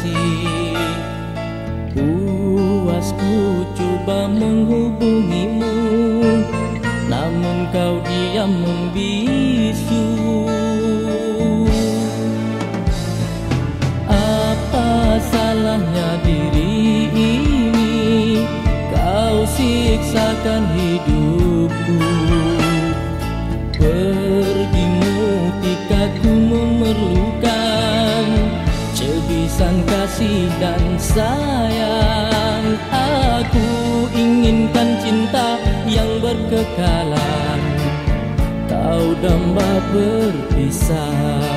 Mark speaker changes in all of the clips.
Speaker 1: kasih. Puasku coba menghubungimu Namun kau diam membisu. Apa salahnya diri ini? Kau siksakan hidup. Kasih dan sayang. Aku inginkan cinta yang berkekalan. Kau damba berpisah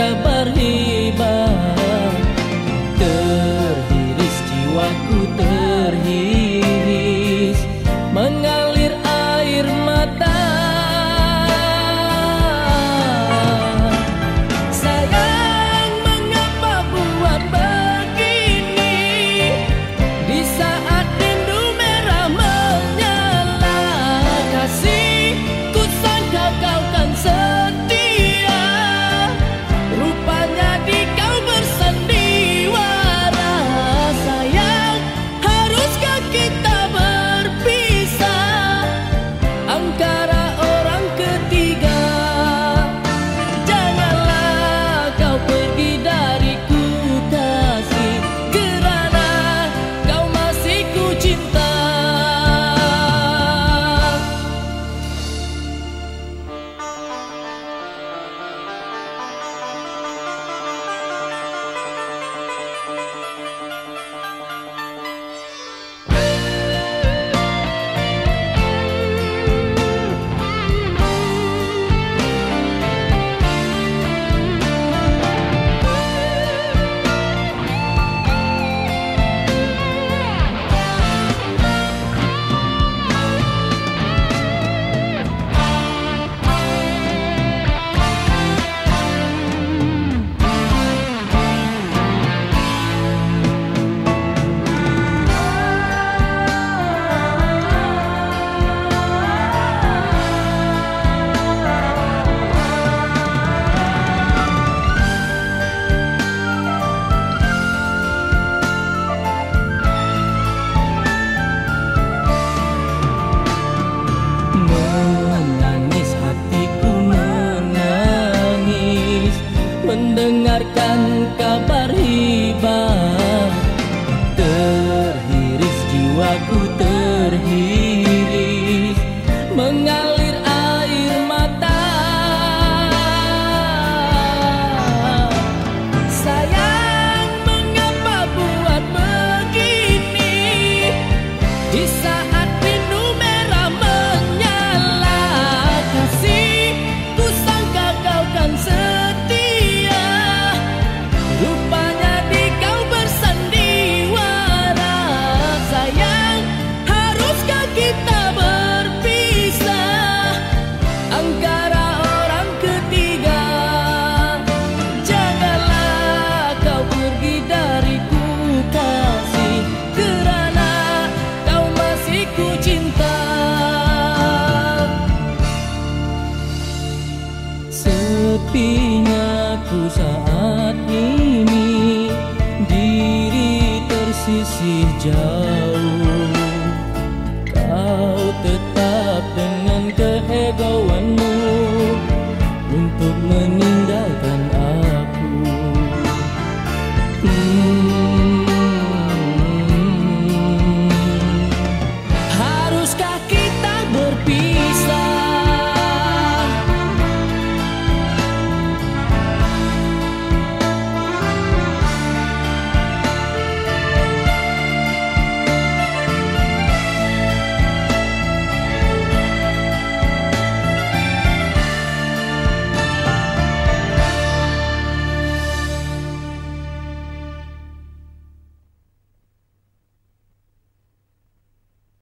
Speaker 1: Kebaikan Ku saat ini Diri tersisih jauh